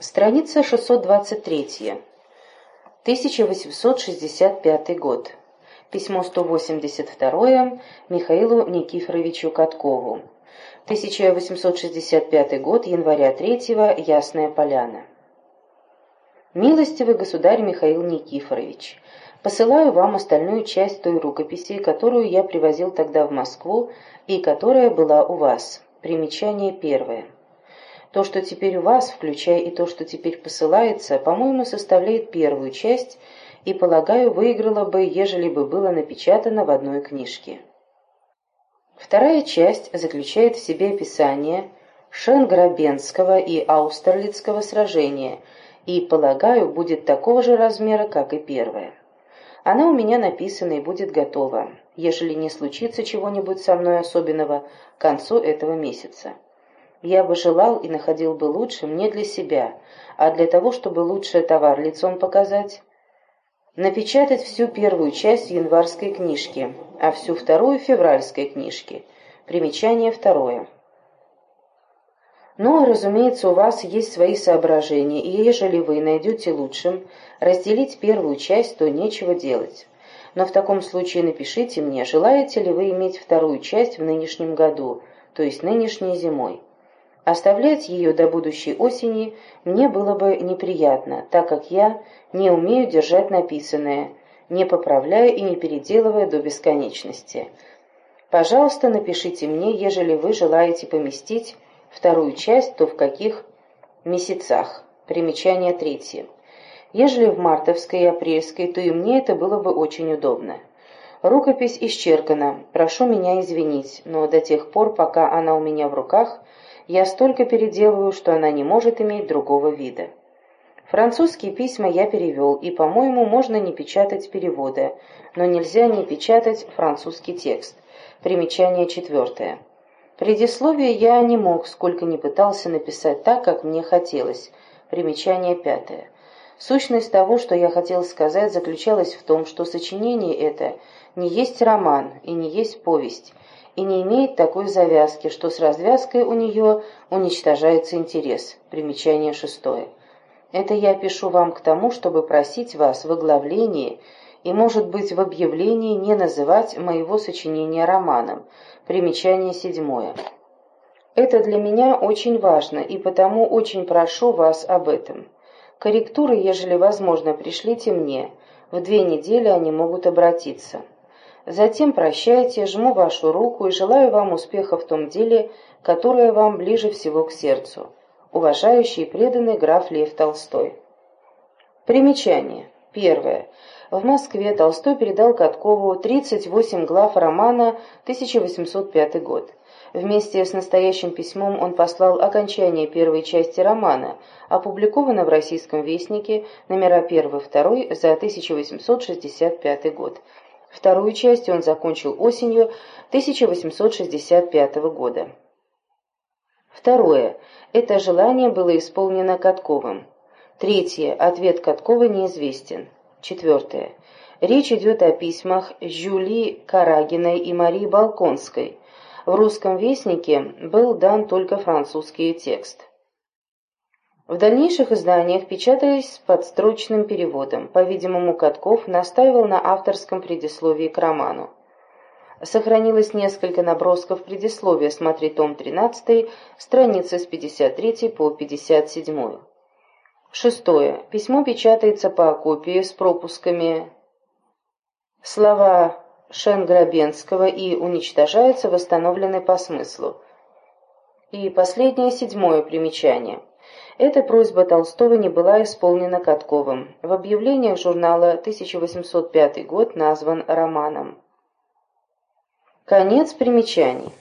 Страница 623. 1865 год. Письмо 182 Михаилу Никифоровичу Каткову. 1865 год, января 3 Ясная Поляна. Милостивый государь Михаил Никифорович, посылаю вам остальную часть той рукописи, которую я привозил тогда в Москву и которая была у вас. Примечание первое. То, что теперь у вас, включая и то, что теперь посылается, по-моему, составляет первую часть и, полагаю, выиграла бы, ежели бы было напечатано в одной книжке. Вторая часть заключает в себе описание Шенграбенского и Аустерлицкого сражения и, полагаю, будет такого же размера, как и первая. Она у меня написана и будет готова, ежели не случится чего-нибудь со мной особенного к концу этого месяца. Я бы желал и находил бы лучшим не для себя, а для того, чтобы лучший товар лицом показать. Напечатать всю первую часть январской книжки, а всю вторую февральской книжки. Примечание второе. Ну, а разумеется, у вас есть свои соображения, и ежели вы найдете лучшим разделить первую часть, то нечего делать. Но в таком случае напишите мне, желаете ли вы иметь вторую часть в нынешнем году, то есть нынешней зимой. Оставлять ее до будущей осени мне было бы неприятно, так как я не умею держать написанное, не поправляя и не переделывая до бесконечности. Пожалуйста, напишите мне, ежели вы желаете поместить вторую часть, то в каких месяцах. Примечание третье. Ежели в мартовской и апрельской, то и мне это было бы очень удобно. Рукопись исчеркана, прошу меня извинить, но до тех пор, пока она у меня в руках – я столько переделываю, что она не может иметь другого вида. Французские письма я перевел, и, по-моему, можно не печатать перевода, но нельзя не печатать французский текст. Примечание четвертое. Предисловие я не мог, сколько ни пытался написать так, как мне хотелось. Примечание пятое. Сущность того, что я хотел сказать, заключалась в том, что сочинение это не есть роман и не есть повесть, и не имеет такой завязки, что с развязкой у нее уничтожается интерес. Примечание шестое. Это я пишу вам к тому, чтобы просить вас в оглавлении и, может быть, в объявлении не называть моего сочинения романом. Примечание седьмое. Это для меня очень важно, и потому очень прошу вас об этом. Корректуры, ежели возможно, пришлите мне. В две недели они могут обратиться. Затем прощайте, жму вашу руку и желаю вам успеха в том деле, которое вам ближе всего к сердцу. Уважающий и преданный граф Лев Толстой. Примечание. Первое. В Москве Толстой передал Каткову 38 глав романа 1805 год. Вместе с настоящим письмом он послал окончание первой части романа, опубликовано в «Российском вестнике» номера 1-2 за 1865 год. Вторую часть он закончил осенью 1865 года. Второе. Это желание было исполнено Катковым. Третье. Ответ Каткова неизвестен. Четвертое. Речь идет о письмах Жюли Карагиной и Марии Балконской. В русском вестнике был дан только французский текст. В дальнейших изданиях печатались с подстрочным переводом. По-видимому, Катков настаивал на авторском предисловии к роману. Сохранилось несколько набросков предисловия, смотри том 13, страницы с 53 по 57. Шестое. Письмо печатается по копии с пропусками. Слова Шенграбенского и уничтожаются, восстановлены по смыслу. И последнее, седьмое примечание – эта просьба Толстого не была исполнена Катковым. В объявлениях журнала 1805 год назван романом. Конец примечаний.